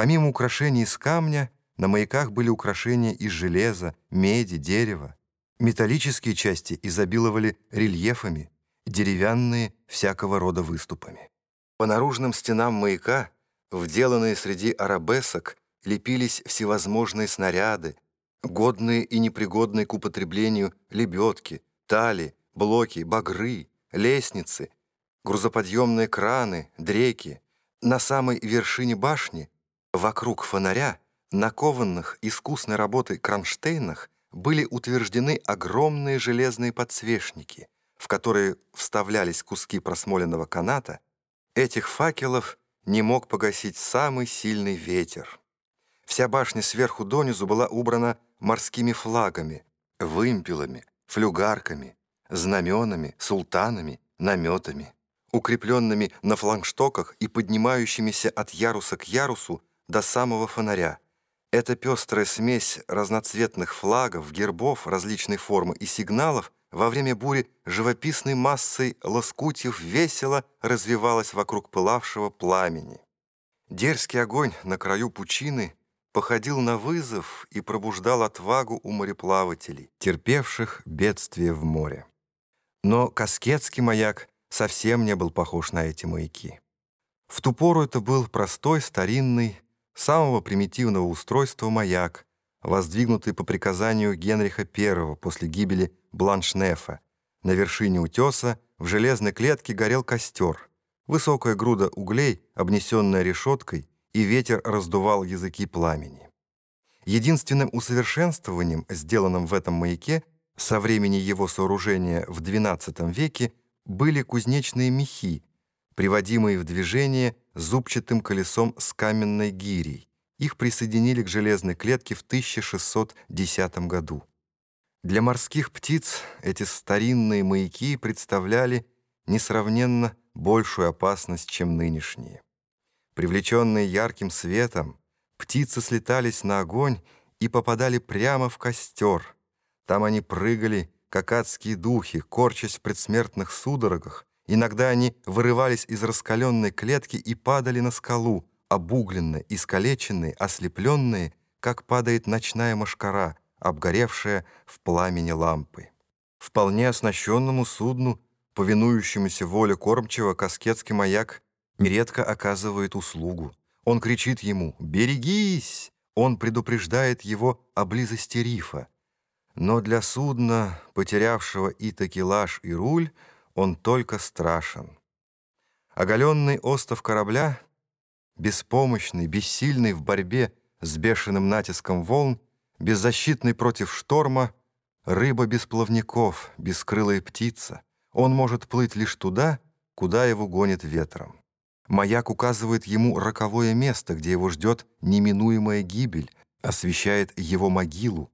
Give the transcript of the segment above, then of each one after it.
Помимо украшений из камня, на маяках были украшения из железа, меди, дерева. Металлические части изобиловали рельефами, деревянные всякого рода выступами. По наружным стенам маяка, вделанные среди арабесок, лепились всевозможные снаряды, годные и непригодные к употреблению лебедки, тали, блоки, багры, лестницы, грузоподъемные краны, дреки. На самой вершине башни, вокруг фонаря, на кованных искусной работы кронштейнах были утверждены огромные железные подсвечники, в которые вставлялись куски просмоленного каната. Этих факелов не мог погасить самый сильный ветер. Вся башня сверху донизу была убрана морскими флагами, вымпелами, флюгарками, знаменами, султанами, наметами, укрепленными на флангштоках и поднимающимися от яруса к ярусу до самого фонаря. Эта пестрая смесь разноцветных флагов, гербов различной формы и сигналов во время бури живописной массой лоскутьев весело развивалась вокруг пылавшего пламени. Дерзкий огонь на краю пучины походил на вызов и пробуждал отвагу у мореплавателей, терпевших бедствие в море. Но Каскетский маяк совсем не был похож на эти маяки. В ту пору это был простой, старинный, самого примитивного устройства маяк, воздвигнутый по приказанию Генриха I после гибели Бланшнефа. На вершине утеса в железной клетке горел костер. Высокая груда углей, обнесенная решеткой, и ветер раздувал языки пламени. Единственным усовершенствованием, сделанным в этом маяке, со времени его сооружения в XII веке, были кузнечные мехи, приводимые в движение зубчатым колесом с каменной гирей. Их присоединили к железной клетке в 1610 году. Для морских птиц эти старинные маяки представляли несравненно большую опасность, чем нынешние. Привлеченные ярким светом, птицы слетались на огонь и попадали прямо в костер. Там они прыгали, как адские духи, корчась в предсмертных судорогах, Иногда они вырывались из раскаленной клетки и падали на скалу, обугленные, искалеченные, ослепленные, как падает ночная мошкара, обгоревшая в пламени лампы. Вполне оснащенному судну, повинующемуся воле кормчего, каскетский маяк нередко оказывает услугу. Он кричит ему «Берегись!» Он предупреждает его о близости рифа. Но для судна, потерявшего и такелаж, и руль, он только страшен. Оголенный остов корабля, беспомощный, бессильный в борьбе с бешеным натиском волн, беззащитный против шторма, рыба без плавников, бескрылая птица. Он может плыть лишь туда, куда его гонит ветром. Маяк указывает ему роковое место, где его ждет неминуемая гибель, освещает его могилу.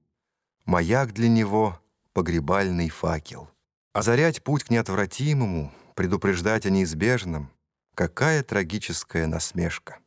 Маяк для него — погребальный факел. Озарять путь к неотвратимому, предупреждать о неизбежном — какая трагическая насмешка.